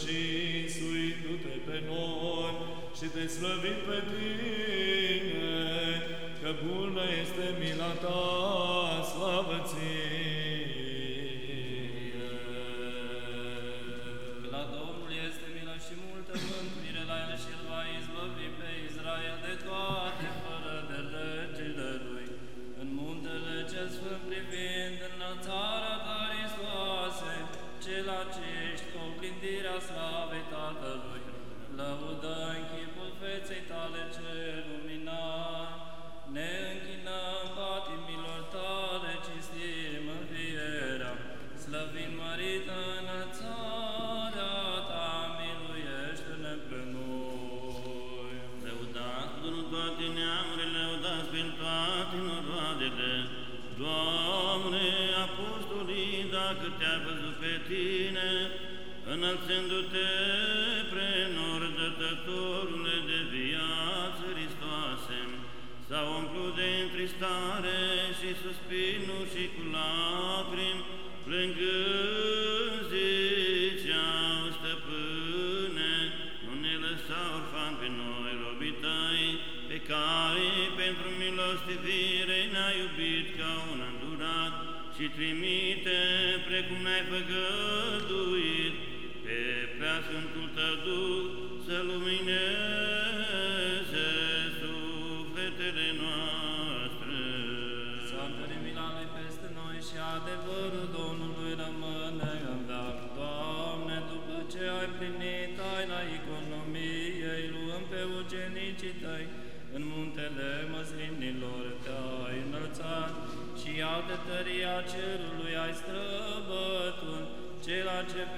și suindu-te pe noi și te slăvim pe tine, că bună este mila ta.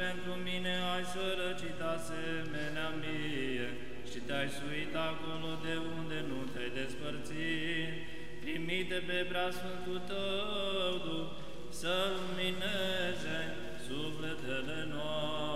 pentru mine ai sărăcit asemenea mie și te-ai suit acolo de unde nu te-ai despărțit. Trimite pe preasfântul tău, Duh, să lumineze sufletele noastre.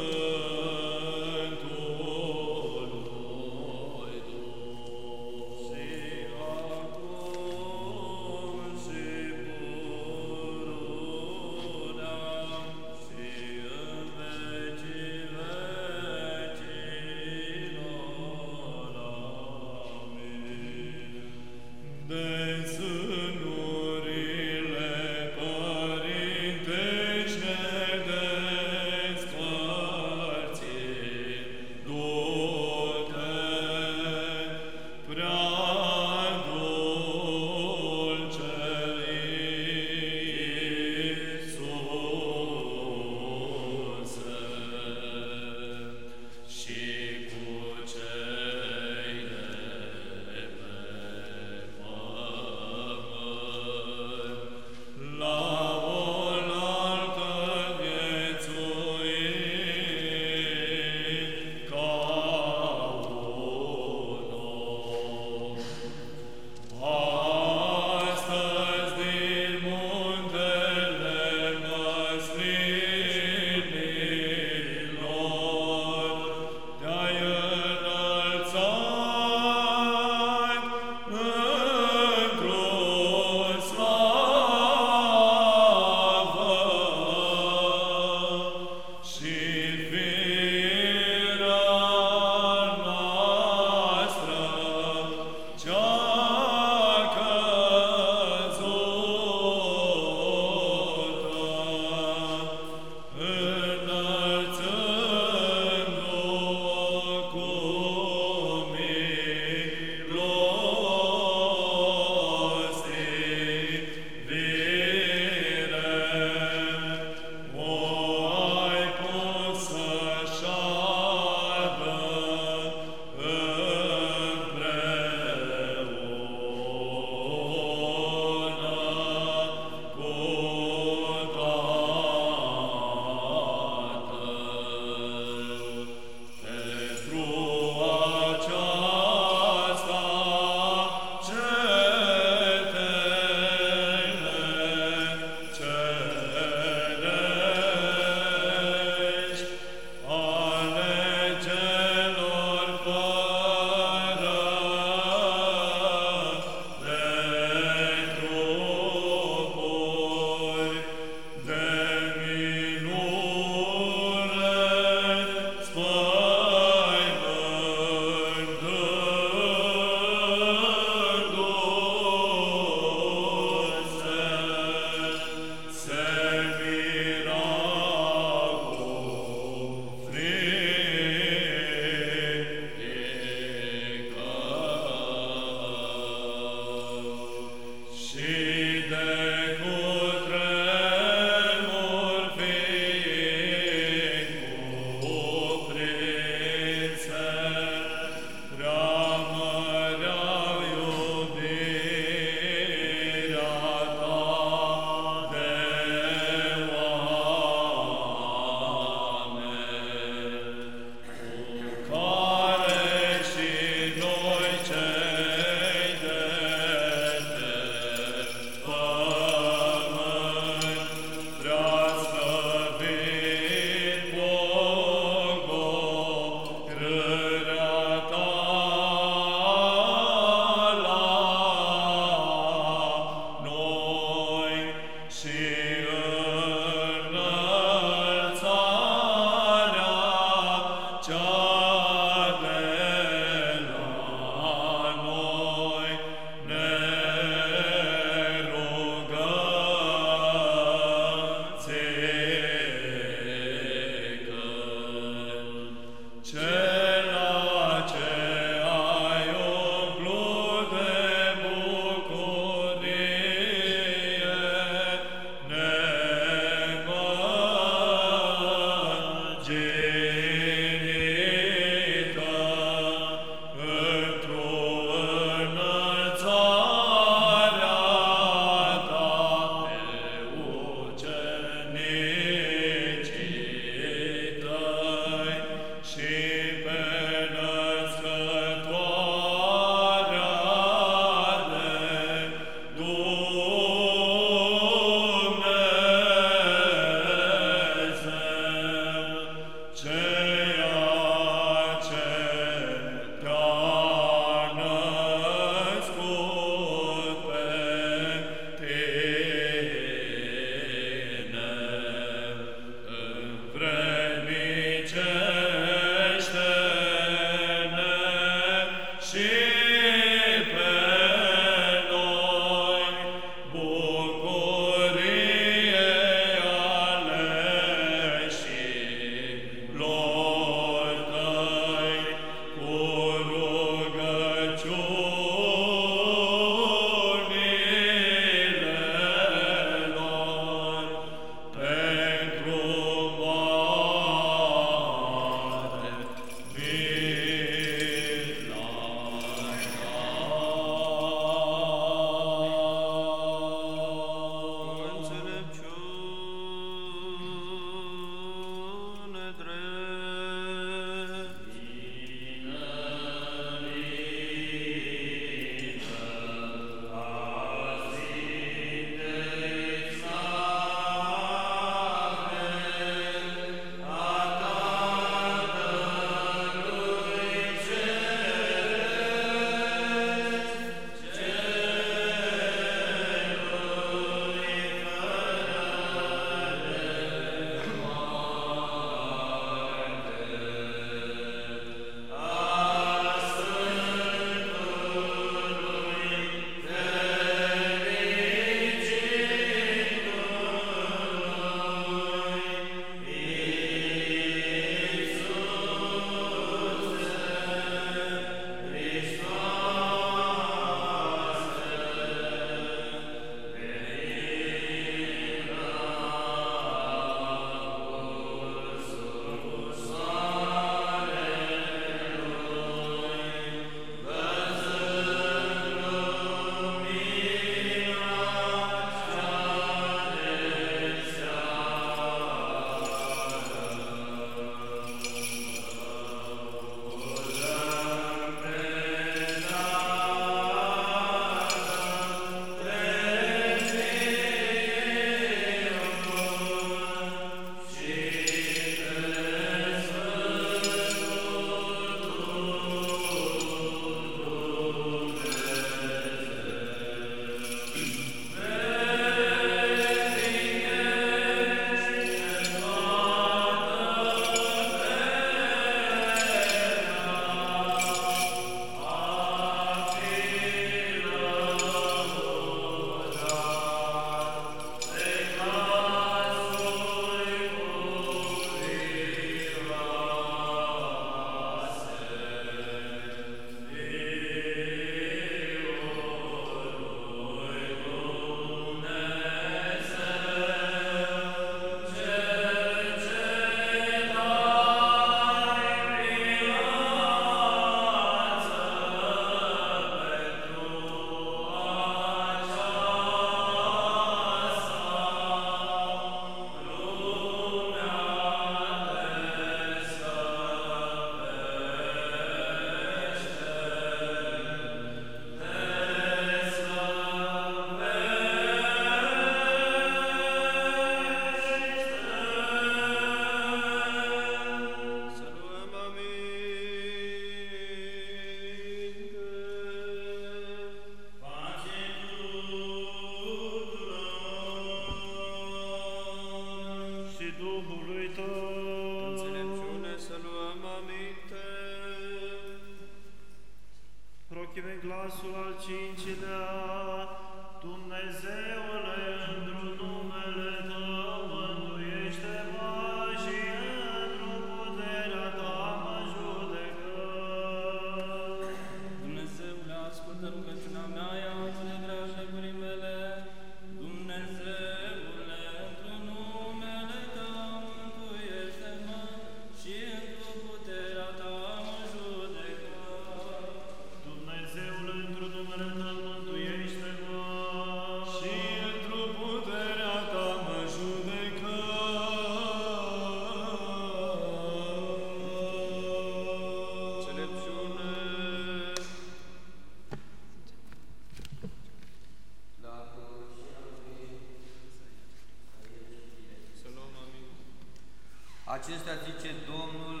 Acestea zice Domnul,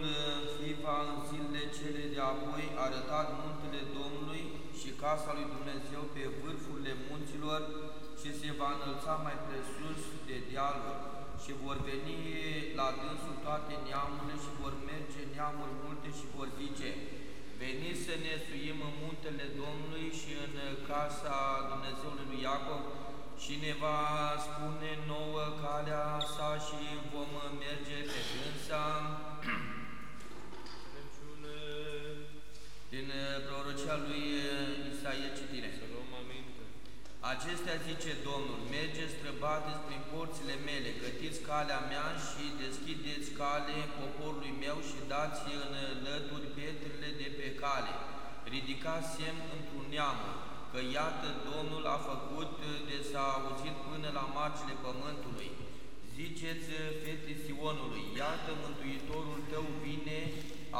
Fifa în zilele cele de apoi arătat muntele Domnului și casa lui Dumnezeu pe vârfurile munților și se va înălța mai presus de dealuri. Și vor veni la dânsul toate neamurile și vor merge neamuri multe și vor zice, veniți să ne suim în muntele Domnului și în casa Dumnezeului lui Iacov și ne va spune prorocia lui uh, Isaia citire. Să luăm aminte. Acestea zice Domnul, mergeți străbateți prin porțile mele, gătiți calea mea și deschideți cale poporului meu și dați în lături pietrele de pe cale. Ridicați semn într-un neamul, că iată Domnul a făcut de s-a auzit până la margile pământului. Ziceți fete Sionului, iată Mântuitorul tău vine,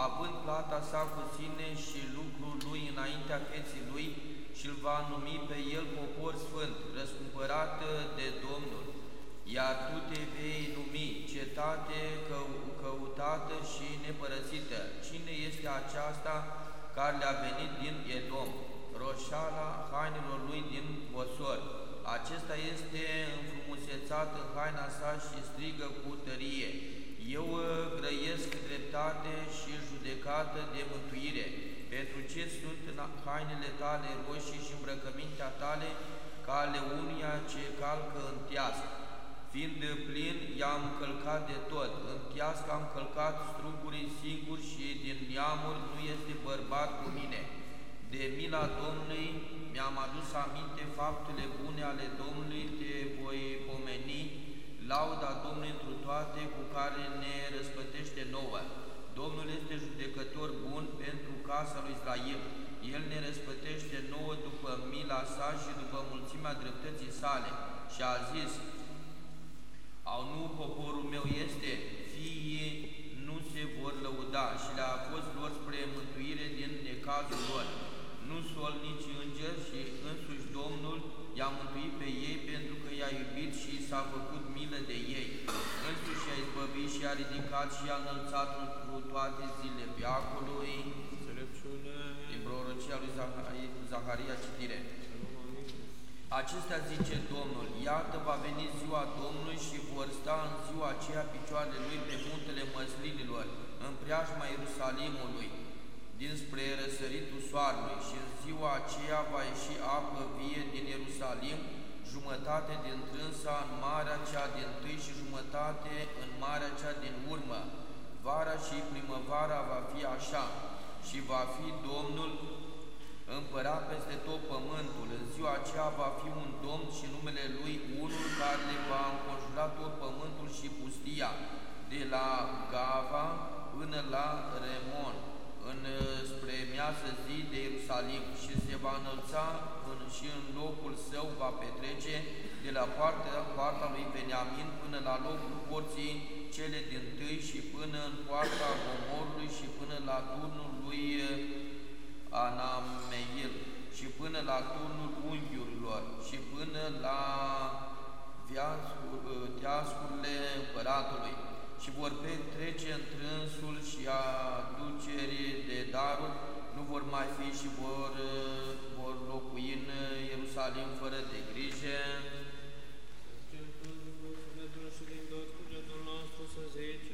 având plata sa cu sine și lucrul lui înaintea feții lui, și îl va numi pe el popor sfânt, răscumpărat de Domnul. Iar tu te vei numi cetate că- căutată și nepărăsită. Cine este aceasta care le-a venit din Edom? Roșala hainelor lui din Bosor. Acesta este înfrumusețat în haina sa și strigă cu tărie. Eu uh, grăiesc dreptate și judecată de mântuire. Pentru ce sunt în hainele tale roșii și îmbrăcămintea tale ca ale unia ce calcă în teasc? Fiind plin, i-am călcat de tot, în teasc am călcat strugurii singuri și din neamuri nu este bărbat cu mine. De mila Domnului mi-am adus aminte faptele bune ale Domnului, te voi pomeni, lauda Domnului întru toate cu care ne răspătește nouă. Domnul este judecător bun pentru casa lui Israel. El ne răspătește nouă după mila sa și după mulțimea dreptății sale. Și a zis, au nu poporul meu este, fiii nu se vor lăuda și le-a fost lor spre mântuire din necazul lor. Nu sol nici înger și însuși Domnul i-a mântuit pe ei pentru că i-a iubit și s-a făcut milă de ei. Însuși i-a izbăvit și i-a ridicat și i-a înălțat întru toate zilele veacului. Înțelepciune. Din prorocia lui Zaharia, Zaharia citire. Să luăm aminte. Acestea zice Domnul, iată va veni ziua Domnului și vor sta în ziua aceea picioarele lui pe muntele măslinilor, în preajma Ierusalimului, dinspre răsăritul soarelui și în ziua aceea va ieși apă vie din Ierusalim, jumătate din trânsa în marea cea din tâi și jumătate în marea cea din urmă. Vara și primăvara va fi așa și va fi Domnul împărat peste tot pământul. În ziua aceea va fi un domn și numele lui unul care le va înconjura tot pământul și pustia, de la Gava până la Remon, în spre miasă zi de Ierusalim și se va înălța în, și în locul său va petrece de la partea, partea lui Beniamin până la locul porții cele din tâi și până în poarta Gomorului și până la turnul lui Anameil și până la turnul unghiurilor și până la viascul, teascurile împăratului și vor petrece întrânsul și aduceri de daruri, nu vor mai fi și vor, vor locui în Ierusalim fără de grijă. Sufletul și din tot cugetul nostru să zice.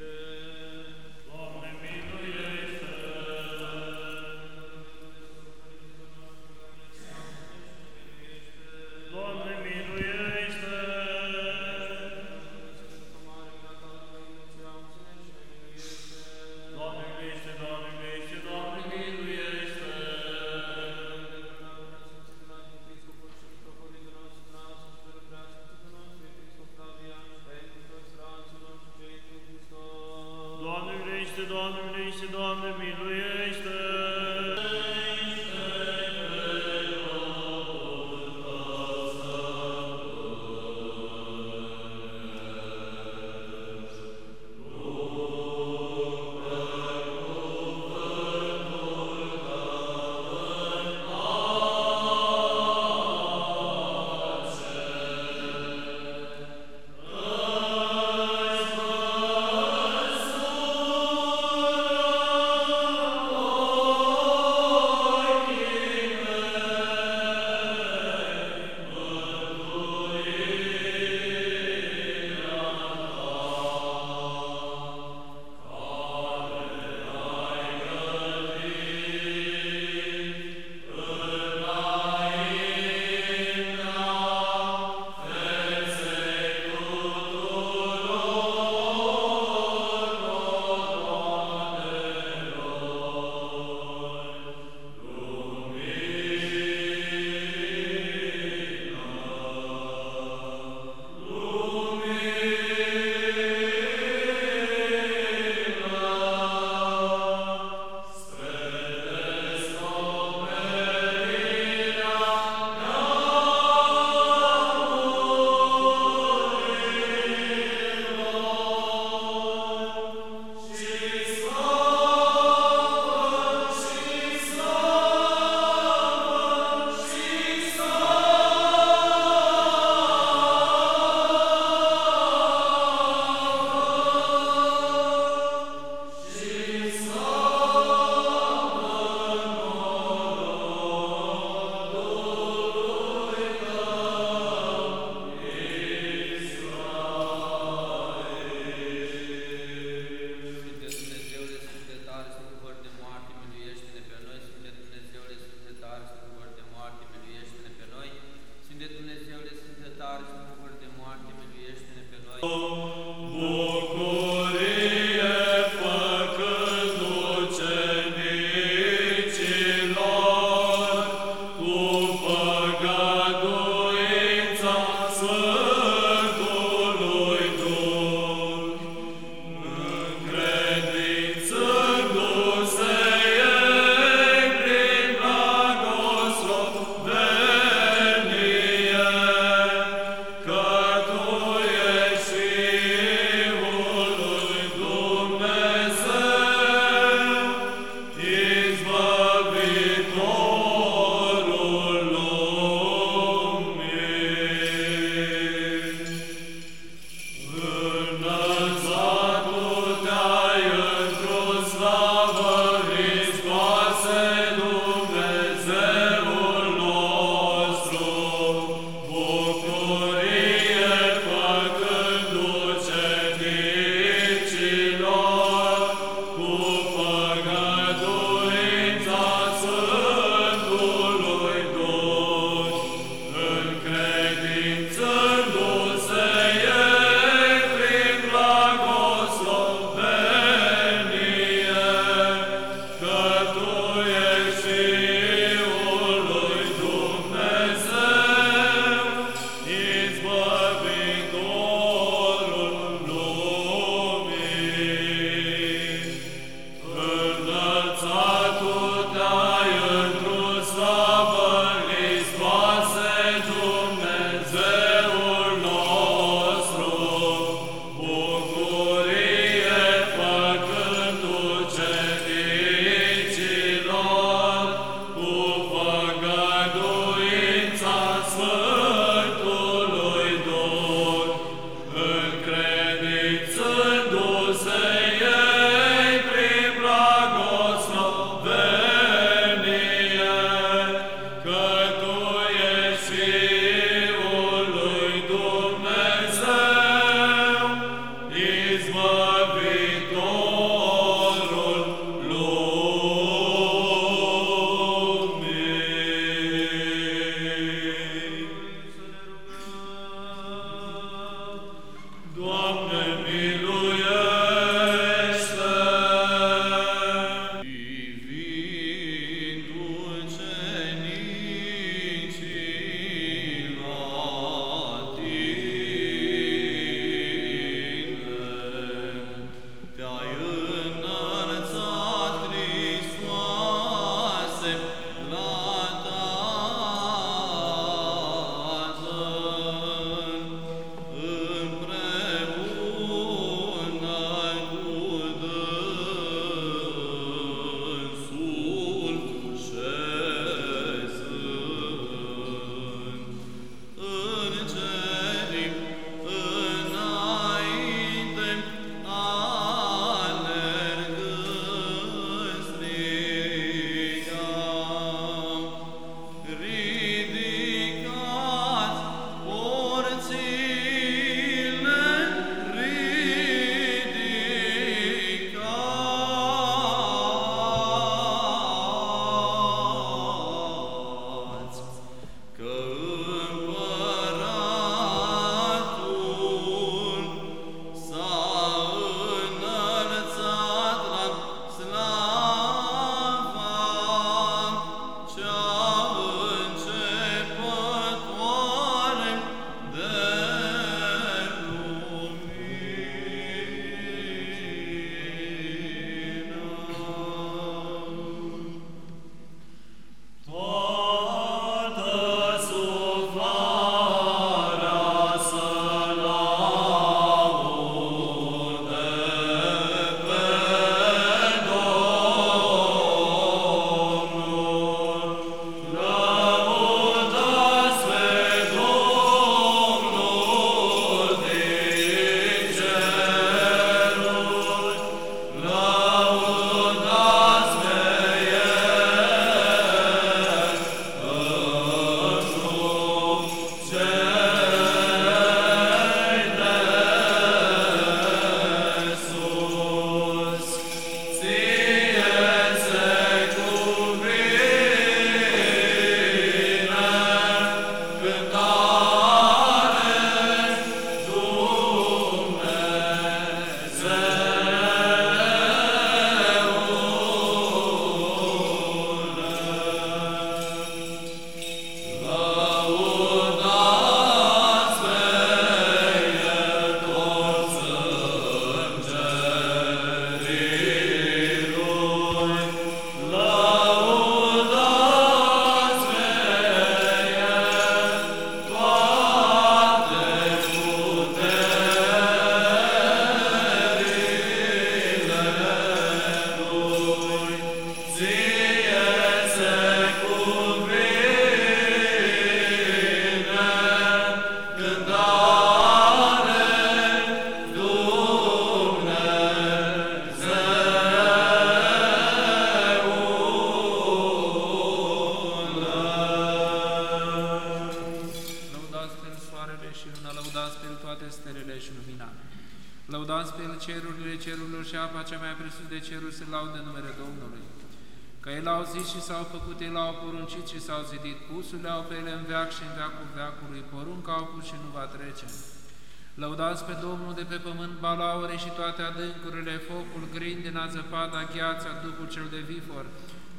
Toate adâncurile, focul, grindina, zăpada, gheața, dupul cel de vifor,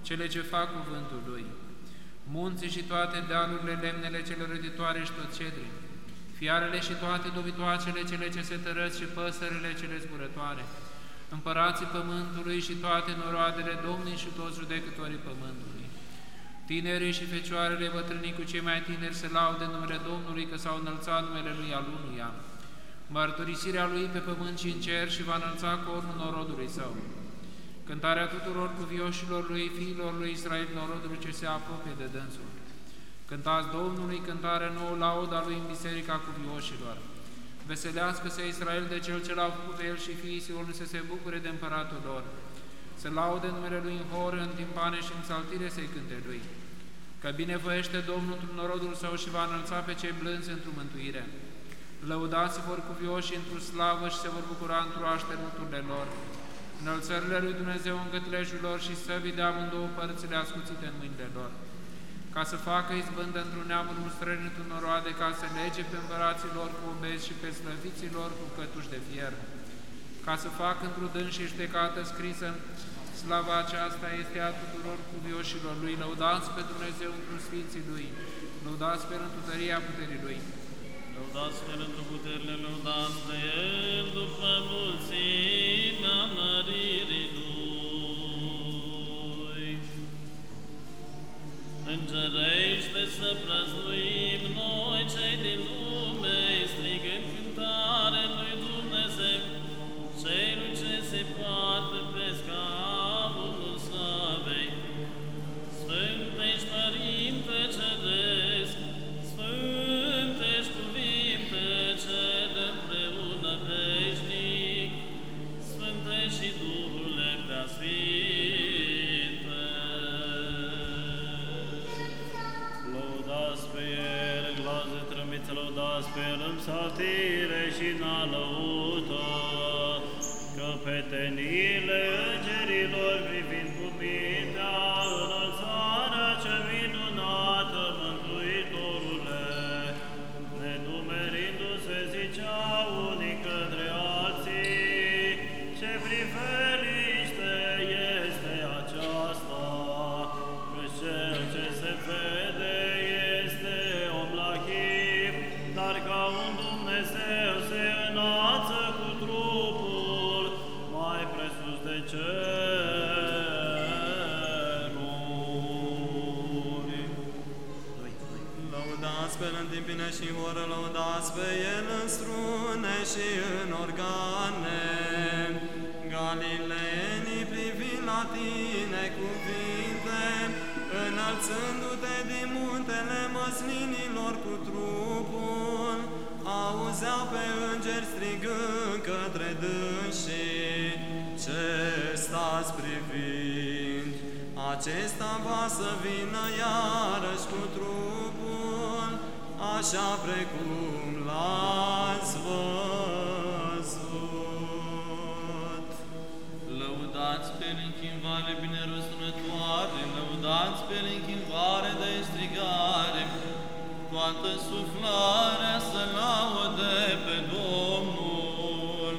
cele ce fac cuvântul Lui. Munții și toate dealurile, lemnele cele răditoare și tot cedrii, fiarele și toate dobitoacele cele ce se tărăți și păsările cele zburătoare, împărații pământului și toate noroadele Domnului și toți judecătorii pământului. Tinerii și fecioarele bătrânii cu cei mai tineri se laude numele Domnului că s-au înălțat numele Lui al unuia. Mărturisirea Lui pe pământ și în cer și va înălța cornul norodului Său. Cântarea tuturor cuvioșilor Lui, fiilor Lui Israel, norodului ce se apropie de dânsul. Cântați Domnului cântare nouă lauda Lui în biserica cuvioșilor. Veselească-se Israel de Cel ce l-a făcut pe El și fiii Sionului să se bucure de împăratul lor. Să laude numele Lui în hor, în timpane și în saltire să-i cânte Lui. Că binevoiește Domnul într norodul Său și va înălța pe cei blânzi într-o mântuire. Lăudați vor cuvioși într-o slavă și se vor bucura într-o așternuturile lor. Înălțările lui Dumnezeu în gătlejul lor și săbii de amândouă părțile ascuțite în mâinile lor ca să facă izbândă într-un neamul străinit noroade, ca să lege pe împărații lor cu obezi și pe slăviții lor cu cătuși de fier, ca să facă într-un dâns și ștecată scrisă Slava aceasta este a tuturor cuvioșilor Lui, lăudați pe Dumnezeu într Sfinții Lui, lăudați pe într tăria puterii Lui. Lăudați pe într puterile, lăudați de El după mulțimea măririi Îngerește să prăznuim noi cei din lume, lăudați pe El în saltire și în alăută, că pe tenile îngerilor înălțându-te din muntele măslinilor cu trupul, auzeau pe îngeri strigând către dânsii, ce stați privind, acesta va să vină iarăși cu trupul, așa precum l-ați văzut. Lăudați pe închinvare bine răsunătoare, lăudați pe închinvare de strigare, toată suflarea să laude pe Domnul.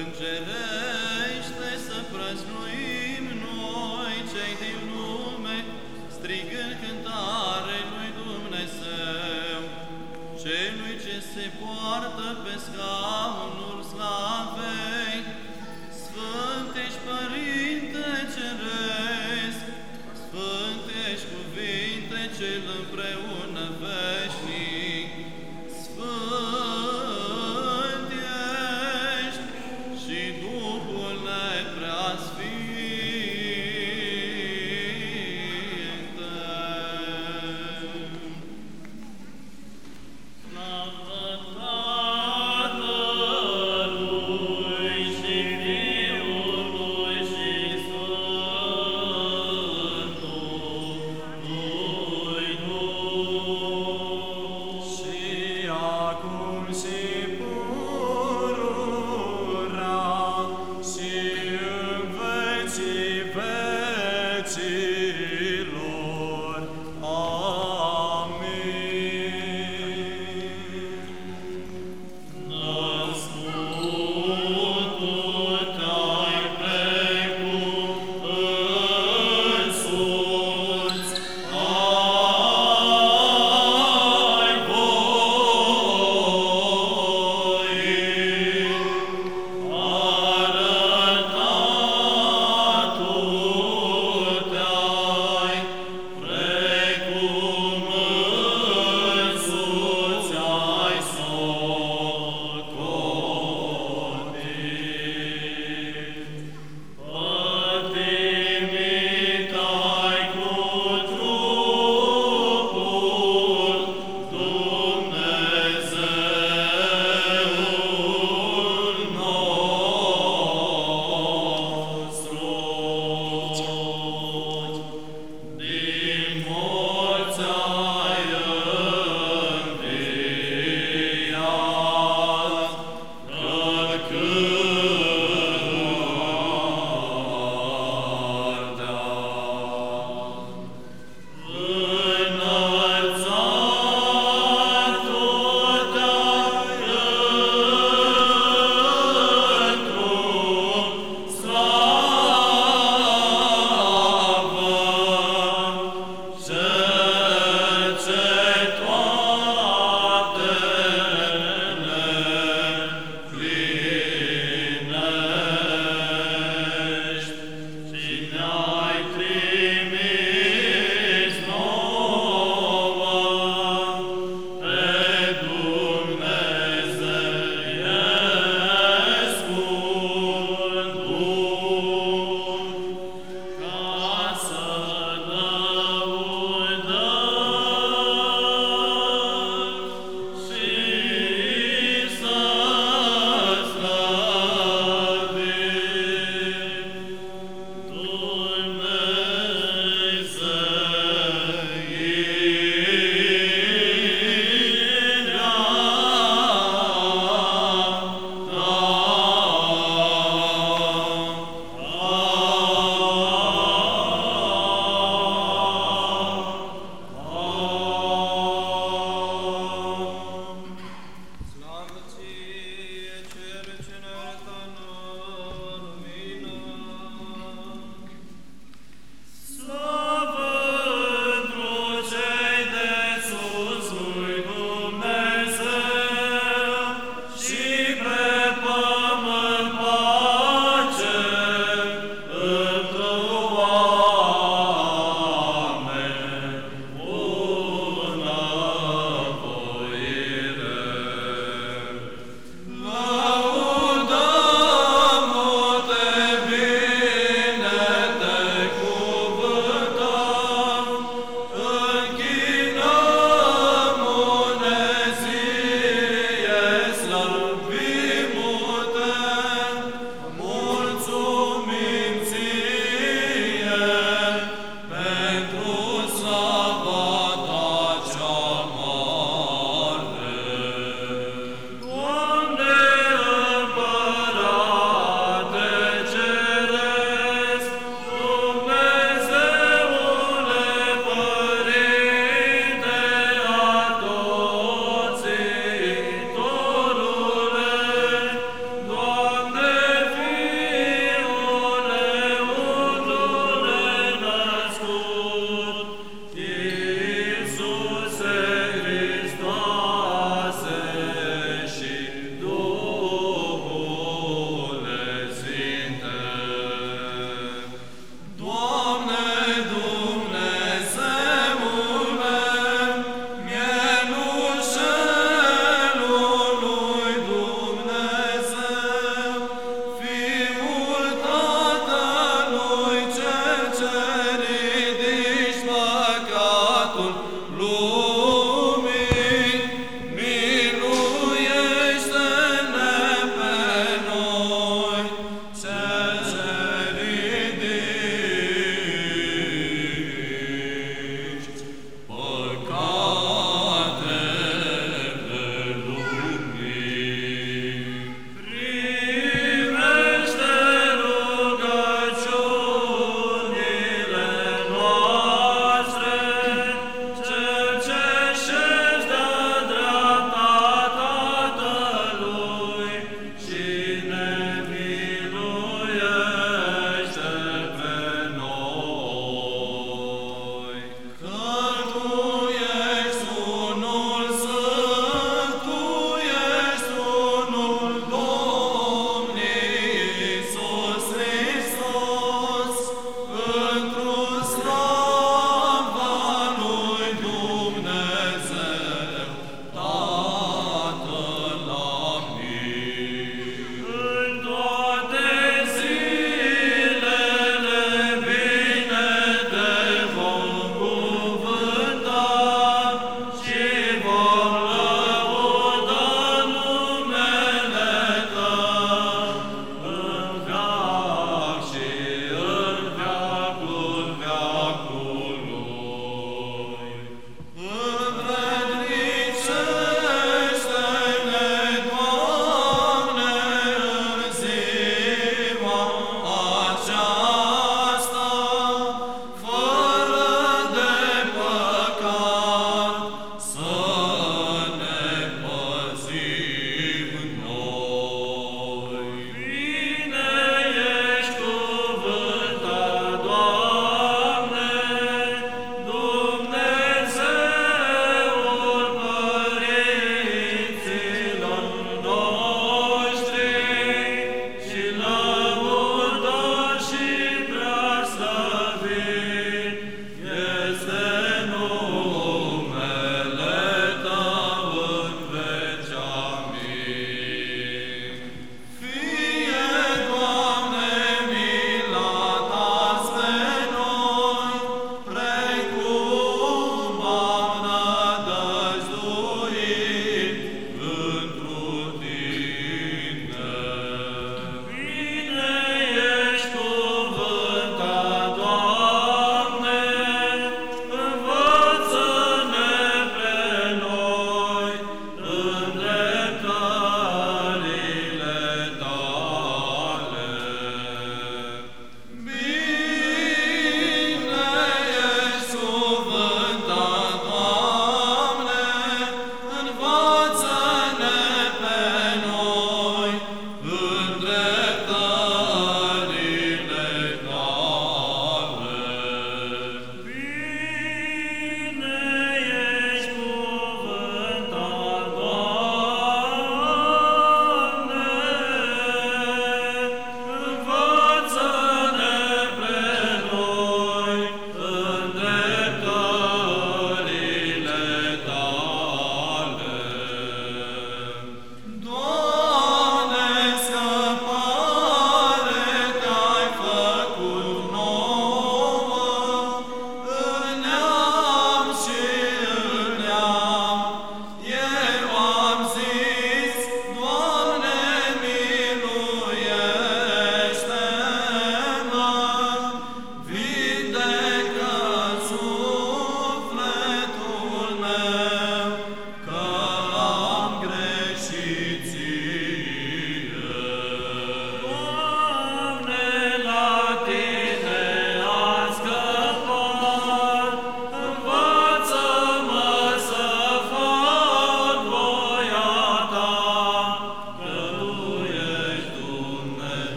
Îngerește să prăznuim noi cei din lume, strigând cântare lui Dumnezeu, celui ce se poartă pe scaunul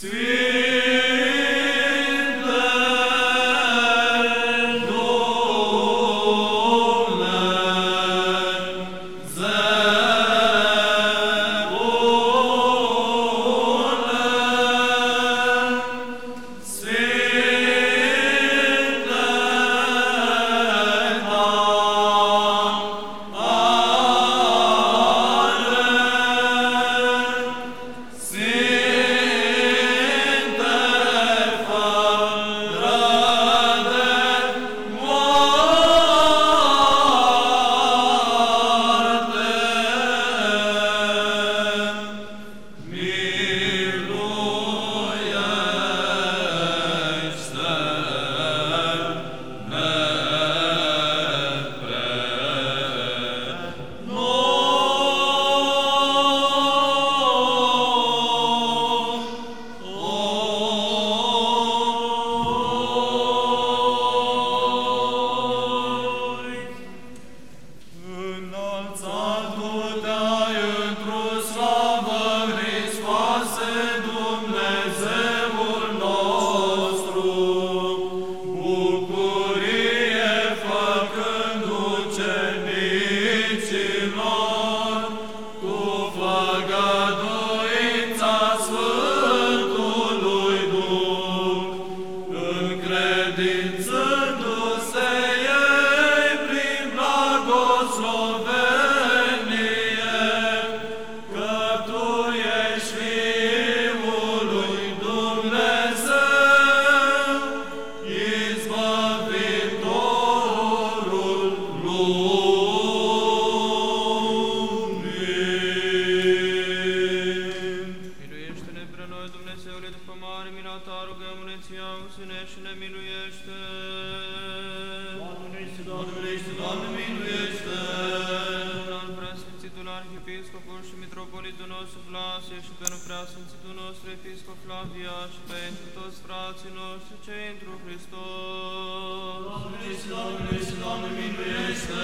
Sweet. Dumnezeule, după mare mila ta, rugăm-ne ți auzi-ne și ne miluiește. Doamne, este, Doamne, Doamne, Doamne, miluiește! Domnul preasfințitul arhiepiscopul și mitropolitul nostru Vlasie și pentru preasfințitul nostru episcop Flavia și pentru toți frații noștri cei întru Hristos. Doamne, Doamne, Doamne, miluiește!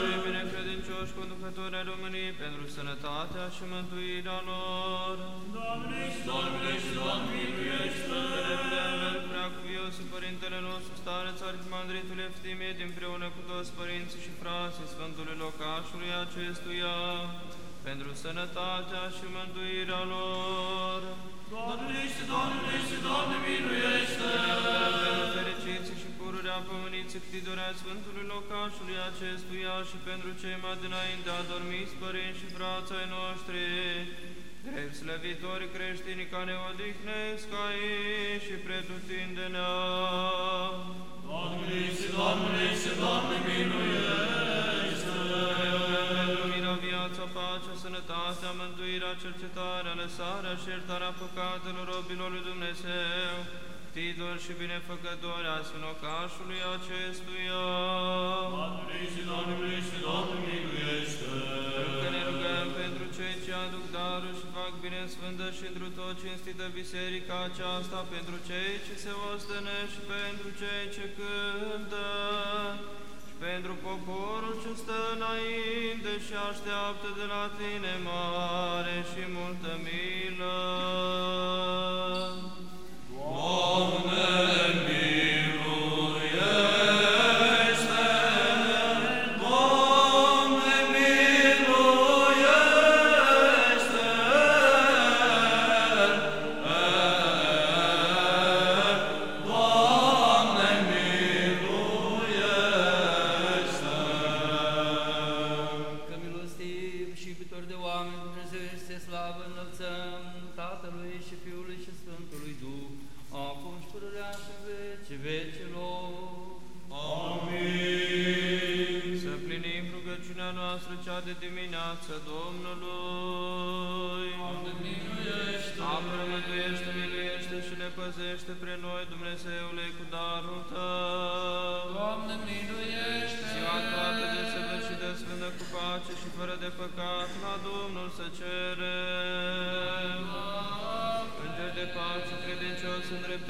Cei binecredincioși conducători ai României pentru sănătatea și mântuirea lor. Doamne, Doamne, Doamne, miluiește! Prea cuviosul Părintele nostru, stareț Arhimandritul Eftimie, împreună cu toți părinții și frații Sfântului locașului acestuia, pentru sănătatea și mântuirea lor. Doamne, Doamne, Doamne, miluiește! Pentru fericiții și pururea pămâniții ctidorea Sfântului locașului acestuia și pentru cei mai dinainte adormiți părinți și frații ai noștri, drept slăvitori creștini ca ne odihnesc aici și pretutindenea. Doamne, Doamne, Doamne, miluiește! Lumina, viața, pacea, sănătatea, mântuirea, cercetarea, lăsarea și iertarea păcatelor robilor lui Dumnezeu, tidor și binefăcători a sfânocașului acestuia. Doamne, Doamne, Doamne, miluiește! Sfântă și întru tot cinstită biserica aceasta, pentru cei ce se ostănesc și pentru cei ce cântă, și pentru poporul ce stă înainte și așteaptă de la tine mare și multă milă. Doamne,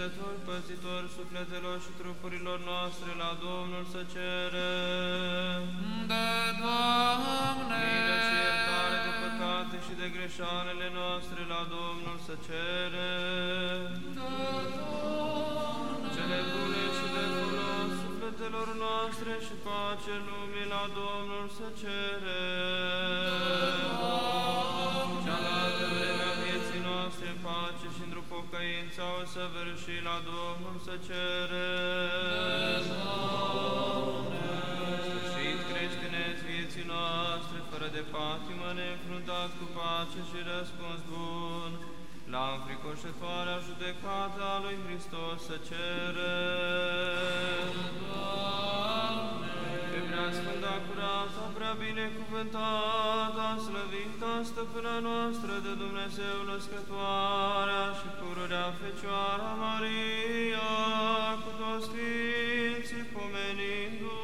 credincios, îndreptător, păzitor sufletelor și trupurilor noastre, la Domnul să cerem. Da, Doamne! Milă și iertare de păcate și de greșalele noastre, la Domnul să cerem. Cele bune și de folos sufletelor noastre și pace lumii, la Domnul să cerem. La Domnul să cerem. Sfârșit creștinesc vieții noastre, fără de patimă, neînfruntat cu pace și răspuns bun, la înfricoșătoarea judecată a lui Hristos să cerem. Pe prea sfânta, curată, prea binecuvântată, slăvită, stăpâna noastră de Dumnezeu născătoarea și pururea Fecioara Maria, cu toți Sfinții pomenindu-o.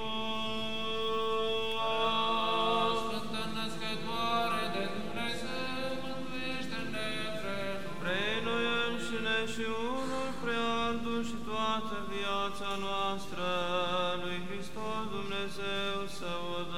Sfântă născătoare de Dumnezeu, mântuiește-ne pre Pre noi înșine și unul preandu și toată viața noastră lui Hristos Dumnezeu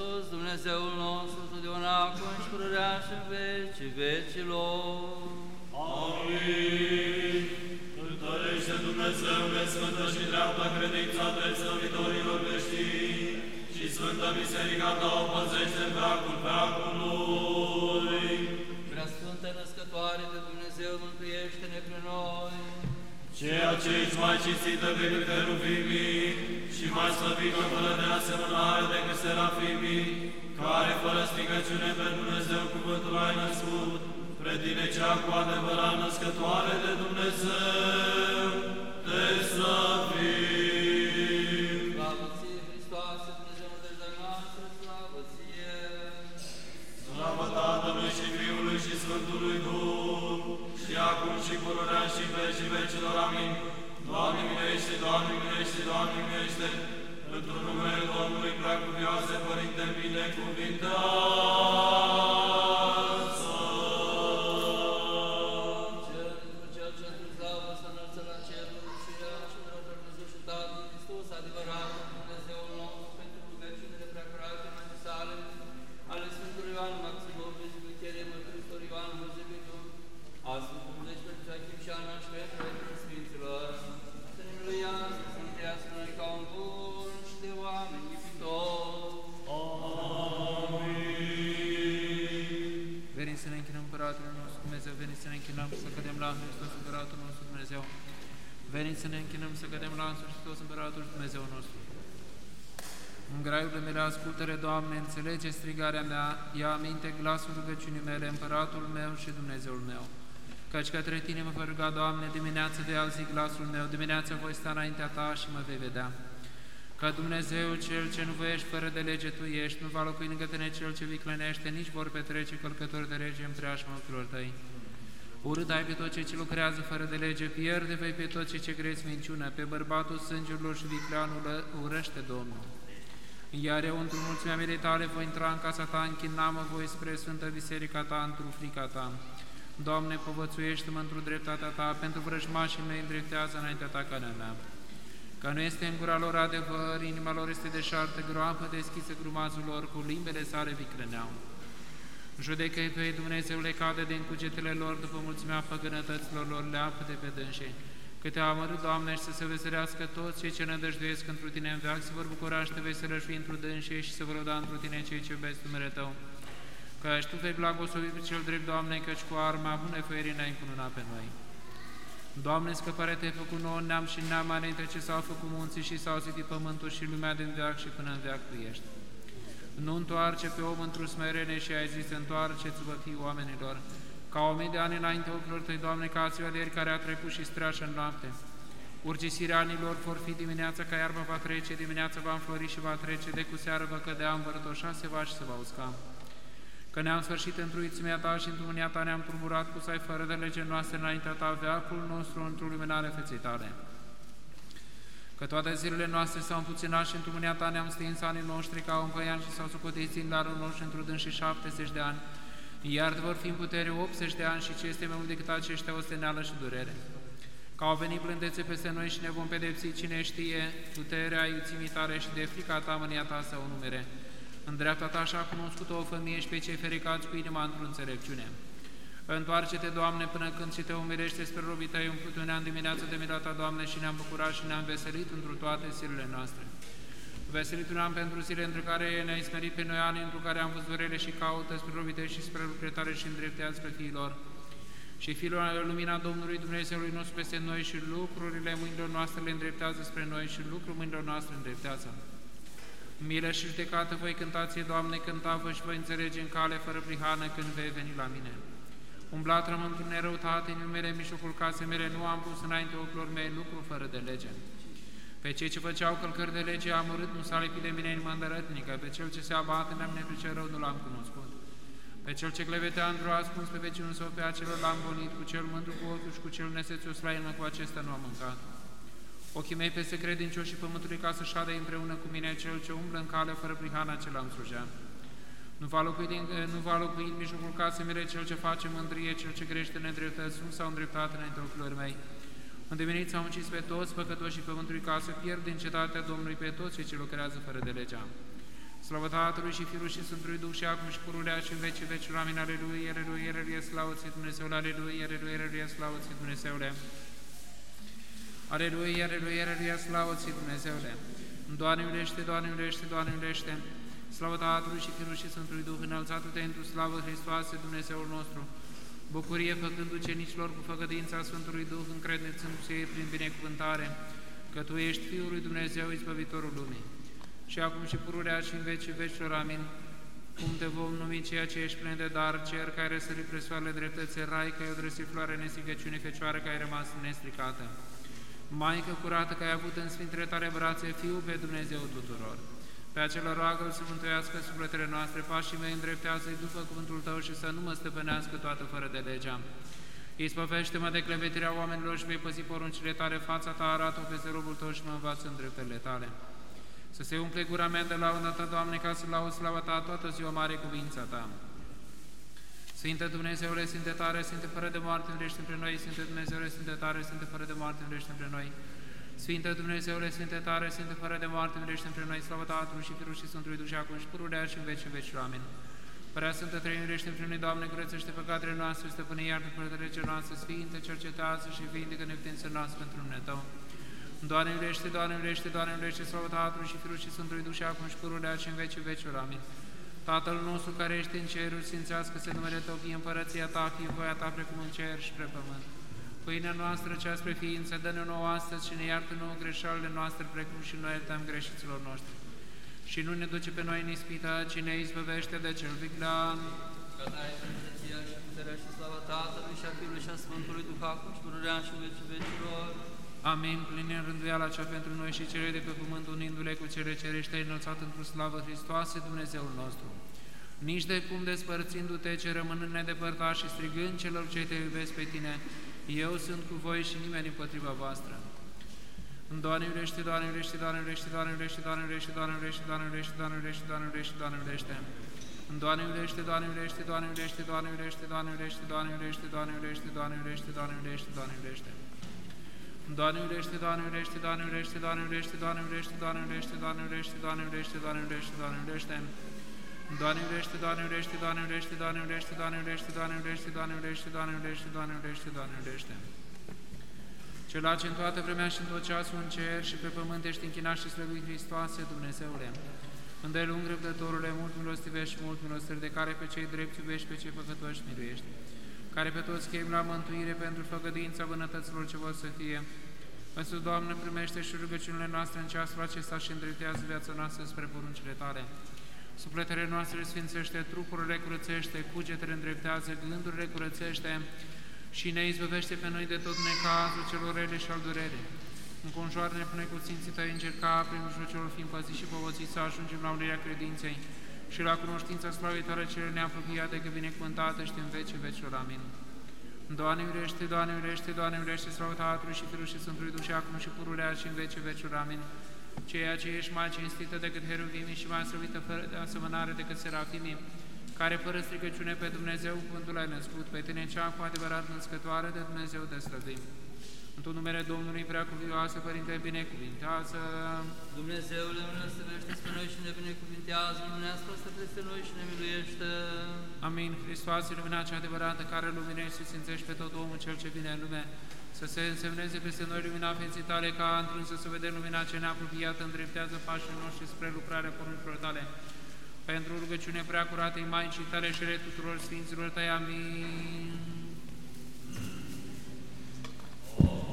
binecuvântat Hristos, Dumnezeul nostru, totdeauna acum și pururea și în vecii vecilor. Amin. Întărește Dumnezeule Sfântă și dreapta credința desăvitorilor creștini și Sfântă Biserica Ta o păzește în veacul veacului. Prea Sfântă Născătoare de Dumnezeu, mântuiește-ne pe noi. Ceea ce ești mai cinstită decât heruvimii și mai slăvită fără de asemănare decât serafimii, care fără stricăciune pe Dumnezeu cuvântul ai născut, pre tine cea cu adevărat născătoare de Dumnezeu, te slăvim. Și pururea și în vecii vecilor. Amin. Doamne miluiește, Doamne miluiește, Doamne miluiește, într-un numele Domnului Preacuvioase, Părinte, binecuvintează. Dumnezeu, venim să ne închinăm să cădem la Hristos Împăratul nostru Dumnezeu. Venim să ne închinăm să cădem la Hristos Împăratul Dumnezeu nostru. În graiurile mele ascultăre, Doamne, înțelege strigarea mea, ia aminte glasul rugăciunii mele, Împăratul meu și Dumnezeul meu. Căci către Tine mă voi ruga, Doamne, dimineață de auzi glasul meu, dimineața voi sta înaintea Ta și mă vei vedea. Ca Dumnezeu, Cel ce nu voiești fără de lege Tu ești, nu va locui lângă Tine Cel ce viclenește, nici vor petrece călcători de lege în preajma ochilor Tăi. Urât ai pe tot ce ce lucrează fără de lege, pierde vei pe tot ce ce crezi minciună, pe bărbatul sângerilor și vicleanul ă- urăște Domnul. Iar eu, într-o mulțimea mele tale, voi intra în casa ta, închinam-mă voi spre Sfântă Biserica ta, într-o frica ta. Doamne, povățuiește-mă într-o dreptatea ta, pentru vrăjmașii mei îndreptează înaintea ta calea mea. Că nu este în gura lor adevăr, inima lor este deșartă, groapă deschisă grumazul lor, cu limbele sale vicleneau. Judecă-i tu, ei, Dumnezeule, cade din cugetele lor, după mulțimea păgânătăților lor, leapă de pe dânsii. Că te amărât, Doamne, și să se veserească toți cei ce nădăjduiesc într Tine în veac, să vor bucura și te vei sărășui într dânsii și să vor da într Tine cei ce iubesc numele Tău. Căci Tu vei blagosovi pe cel drept, Doamne, căci cu arma bunei făierii ne-ai încununat pe noi. Doamne, scăpare Te-ai făcut nouă neam și neam înainte ce s-au făcut munții și s-au zidit pământul și lumea din veac și până în veac Tu ești. Nu întoarce pe om într-o smerene și ai zis, întoarceți-vă fii oamenilor, ca o mii de ani înainte ochilor Tăi, Doamne, ca ziua de ieri care a trecut și streașă în noapte. Urgisirea anilor vor fi dimineața ca iarba va trece, dimineața va înflori și va trece, de cu seară va cădea, învărătoșa se va și se va usca. Că ne-am sfârșit într-o ițimea Ta și într-o mânia Ta ne-am turburat cu sai fără de lege noastre înaintea Ta, veacul nostru într-o luminare feței Tale. Că toate zilele noastre s-au împuținat și într-o mânia Ta ne-am stins anii noștri ca un păian și s-au socotit zindarul nostru într-o dâns și 70 de ani, iar vor fi în putere 80 de ani și ce este mai mult decât aceștia o steneală și durere. Că au venit blândețe peste noi și ne vom pedepsi cine știe puterea iuțimii tare și de frica ta, mânia ta să o numere. În dreapta ta așa cunoscut o fămie și pe cei fericați cu inima într-o înțelepciune. Întoarce-te, Doamne, până când și te umirește spre robii tăi, umplut un an dimineață de mila ta, Doamne, și ne-am bucurat și ne-am veselit într toate zilele noastre. Veselit un an pentru zile între care ne-ai smerit pe noi ani, într care am văzut rele și caută spre robite și spre lucrătare și îndreptează spre fiilor. Și Fiul lumina Domnului Dumnezeului nostru peste noi și lucrurile mâinilor noastre le îndreptează spre noi și lucrurile mâinilor noastre îndreptează. Milă și judecată voi cântați, Doamne, cânta-vă și voi înțelege în cale fără prihană când vei veni la mine. Umblat rămân în nerăutate, în numele în mijlocul casei mele, nu am pus înainte ochilor mei lucru fără de lege. Pe cei ce făceau călcări de lege amărât nu s-a lipit de mine inima îndărătnică, pe cel ce se abate ne-am ce rău nu l-am cunoscut. Pe cel ce clevetea într ascuns pe vecinul său, pe acelor l-am gonit, cu cel mândru cu ochiul și cu cel nesețios la inimă, cu acesta nu am mâncat. Ochii mei peste credincioși și pământului ca să șadă împreună cu mine cel ce umblă în cale fără prihana ce l-am slujea. Nu va, locui din, nu va locui în mijlocul casei mele cel ce face mândrie, cel ce grește nedreptăți, nu s-au îndreptat înainte ochilor mei. Îndemeniți au încis pe toți păcătoși și pământului ca să pierd din cetatea Domnului pe toți cei ce lucrează fără de legea. Slavă Tatălui și Fiului și Sfântului Duh și acum și pururea și în vecii vecii Amin. Aleluia, aleluia, aleluia, slavă ție Dumnezeule, aleluia, aleluia, aleluia, slavă ție Dumnezeule. Aleluia, aleluia, aleluia, slavă ție Dumnezeule. Doamne iubește, Doamne iubește, Doamne iubește. Slavă Tatălui și Fiului și Sfântului Duh, înălțată-te întru slavă Hristoase, Dumnezeul nostru. Bucurie făcând ucenicilor cu făgădința Sfântului Duh, încredințându-se ei prin binecuvântare, că Tu ești Fiul lui Dumnezeu, izbăvitorul lumii și acum și pururea și în vecii vecilor. Amin. Cum te vom numi ceea ce ești plin de dar, cer care răsări presoarele dreptățe, rai, că ai odrăsit floare nesigăciune, Fecioară, care ai rămas nestricată. Maică curată, că ai avut în Sfintele tale brațe, Fiu pe Dumnezeu tuturor. Pe acela roagă să mântuiască sufletele noastre, pașii mei îndreptează-i după cuvântul Tău și să nu mă stăpânească toată fără de legea. Ispăvește-mă de clevetirea oamenilor și vei păzi poruncile Tale, fața Ta arată-o peste robul Tău și mă învață în dreptele Tale. Să se umple gura mea de laudă Ta, Doamne, ca să laud slava Ta toată ziua mare cuvința Ta. Sfinte Dumnezeule, Sfinte tare, Sfinte fără de moarte, înrește între noi, Sfinte Dumnezeule, Sfinte tare, Sfinte fără de moarte, înrește între noi. Sfinte Dumnezeule, Sfinte tare, Sfinte fără de moarte, înrește între noi, slavă Tatălui și Fiul și Sfântului Duh și acum și pururea și în veci în veci. Amin. Părea Sfântă Trăie, înrește între noi, Doamne, curățește păcatele noastre, stăpâne, iartă fără de legea noastră, Sfinte, cercetează și vindecă neputința noastră pentru numele Tău. Doamne iubește, Doamne iubește, Doamne iubește, slavă Tatălui și Fiul și Sfântului Duh și acum și pururea și în veci veciul. Amin. Tatăl nostru care ești în ceruri, sfințească-se numele Tău, fie împărăția Ta, fie voia Ta, precum în cer și pe pământ. Pâinea noastră, cea spre ființă, dă-ne nouă astăzi și ne iartă nouă greșalele noastre, precum și noi iertăm greșiților noștri. Și nu ne duce pe noi în ispită, ci ne izbăvește de cel viclean. Că ai și puterea și slava Tatălui și a Fiului și a Sfântului Duh, acum și pururea și vecii vecilor. Amin, pline rânduiala cea pentru noi și cele de pe pământ, unindu-le cu cele cerește, ai înălțat într-o slavă Hristoase, Dumnezeul nostru. Nici de cum despărțindu-te, ce rămânând nedepărtat și strigând celor ce te iubesc pe tine, eu sunt cu voi și nimeni împotriva voastră. Doamne iubește, Doamne iubește, Doamne iubește, Doamne iubește, Doamne iubește, Doamne iubește, Doamne iubește, Doamne iubește, Doamne iubește, Doamne iubește. Doamne iubește, Doamne iubește, Doamne iubește, Doamne iubește, Doamne iubește, Doamne iubește, Doamne iubește, Doamne iubește, Doamne iubește, Doamne iubește. Doamne iubește, Doamne iubește, Doamne iubește, Doamne iubește, Doamne iubește, Doamne iubește, Doamne iubește, Doamne iubește, Doamne iubește, Doamne iubește. Doamne iubește, Doamne iubește, Doamne iubește, Doamne iubește, Doamne iubește, Doamne iubește, Doamne iubește, Doamne iubește, Doamne iubește, Doamne iubește. Cel ce în toată vremea și în tot ceasul în cer și pe pământ ești închinat și slăvit Hristoase, Dumnezeule. Îndelung răbdătorule, mult milostivești și mult milostări, de care pe cei drept iubești, pe cei păcătoși miluiești, care pe toți chem la mântuire pentru făgăduința bunătăților ce vor să fie. Însă, Doamne, primește și rugăciunile noastre în ceasul acesta și îndreptează viața noastră spre poruncile Tale. Sufletele noastre sfințește, trupurile curățește, cugetele îndreptează, gândurile curățește și ne izbăvește pe noi de tot necazul celor rele și al durerii. Înconjoară-ne până cu Sfinții Tăi încerca prin mijlociul fiind păziți și povățiți să ajungem la unirea credinței și la cunoștința slavei Tale cele neapropiate că binecuvântată și în vece vecilor. Amin. Doamne iurește, Doamne iurește, Doamne iurește, slavă Tatălui și Fiul și Sfântului Duh și acum și pururea și în vece vecilor. Amin ceea ce ești mai cinstită decât heruvimii și mai slăvită fără de asemănare decât serafimii, care fără stricăciune pe Dumnezeu cuvântul ai născut, pe tine cea cu adevărat născătoare de Dumnezeu de slăvim. Într-un numere Domnului Preacuvioase, Părinte, binecuvintează. Dumnezeule, mânăstăvește spre noi și ne binecuvintează, luminească asta peste noi și ne miluiește. Amin. Hristos, lumina cea adevărată, care luminești și sfințești pe tot omul cel ce vine în lume, să se însemneze peste noi lumina ființii tale, ca într-un să se vede lumina ce neapropiată, îndreptează pașii noștri spre lucrarea poruncilor tale. Pentru rugăciune prea curatei Maicii tale și ale tuturor Sfinților tăi. Amin. Oh.